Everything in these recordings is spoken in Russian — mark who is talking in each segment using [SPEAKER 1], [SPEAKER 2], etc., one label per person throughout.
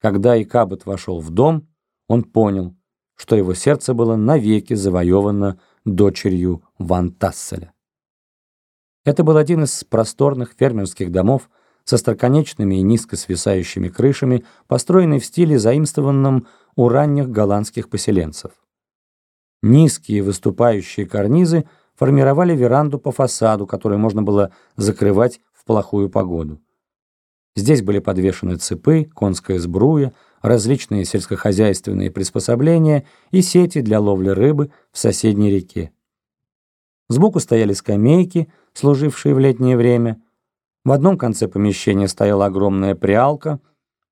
[SPEAKER 1] Когда Икабот вошел в дом, он понял, что его сердце было навеки завоевано дочерью Ван Тасселя. Это был один из просторных фермерских домов со строконечными и низко свисающими крышами, построенный в стиле, заимствованном у ранних голландских поселенцев. Низкие выступающие карнизы формировали веранду по фасаду, которую можно было закрывать в плохую погоду. Здесь были подвешены цепы, конская сбруя, различные сельскохозяйственные приспособления и сети для ловли рыбы в соседней реке. Сбоку стояли скамейки, служившие в летнее время. В одном конце помещения стояла огромная прялка,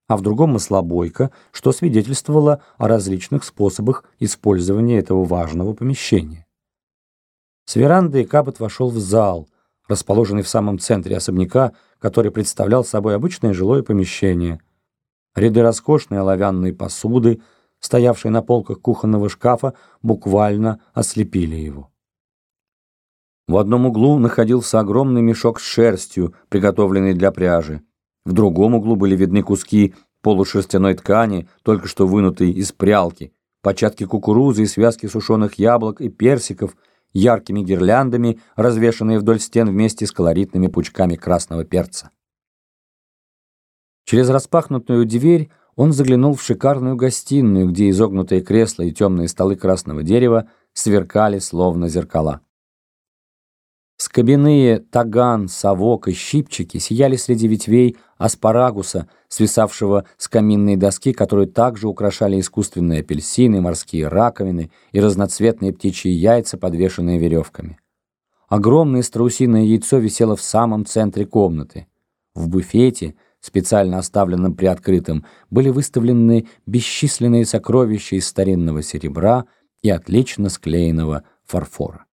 [SPEAKER 1] а в другом маслобойка, что свидетельствовало о различных способах использования этого важного помещения. С веранды Капот вошел в зал, расположенный в самом центре особняка, который представлял собой обычное жилое помещение – Ряды роскошной оловянной посуды, стоявшей на полках кухонного шкафа, буквально ослепили его. В одном углу находился огромный мешок с шерстью, приготовленный для пряжи. В другом углу были видны куски полушерстяной ткани, только что вынутые из прялки, початки кукурузы и связки сушеных яблок и персиков, яркими гирляндами, развешанные вдоль стен вместе с колоритными пучками красного перца. Через распахнутую дверь он заглянул в шикарную гостиную, где изогнутые кресла и темные столы красного дерева сверкали словно зеркала. Скобяные таган, совок и щипчики сияли среди ветвей аспарагуса, свисавшего с каминной доски, которую также украшали искусственные апельсины, морские раковины и разноцветные птичьи яйца, подвешенные веревками. Огромное страусиное яйцо висело в самом центре комнаты. В буфете – специально оставленном приоткрытым, были выставлены бесчисленные сокровища из старинного серебра и отлично склеенного фарфора.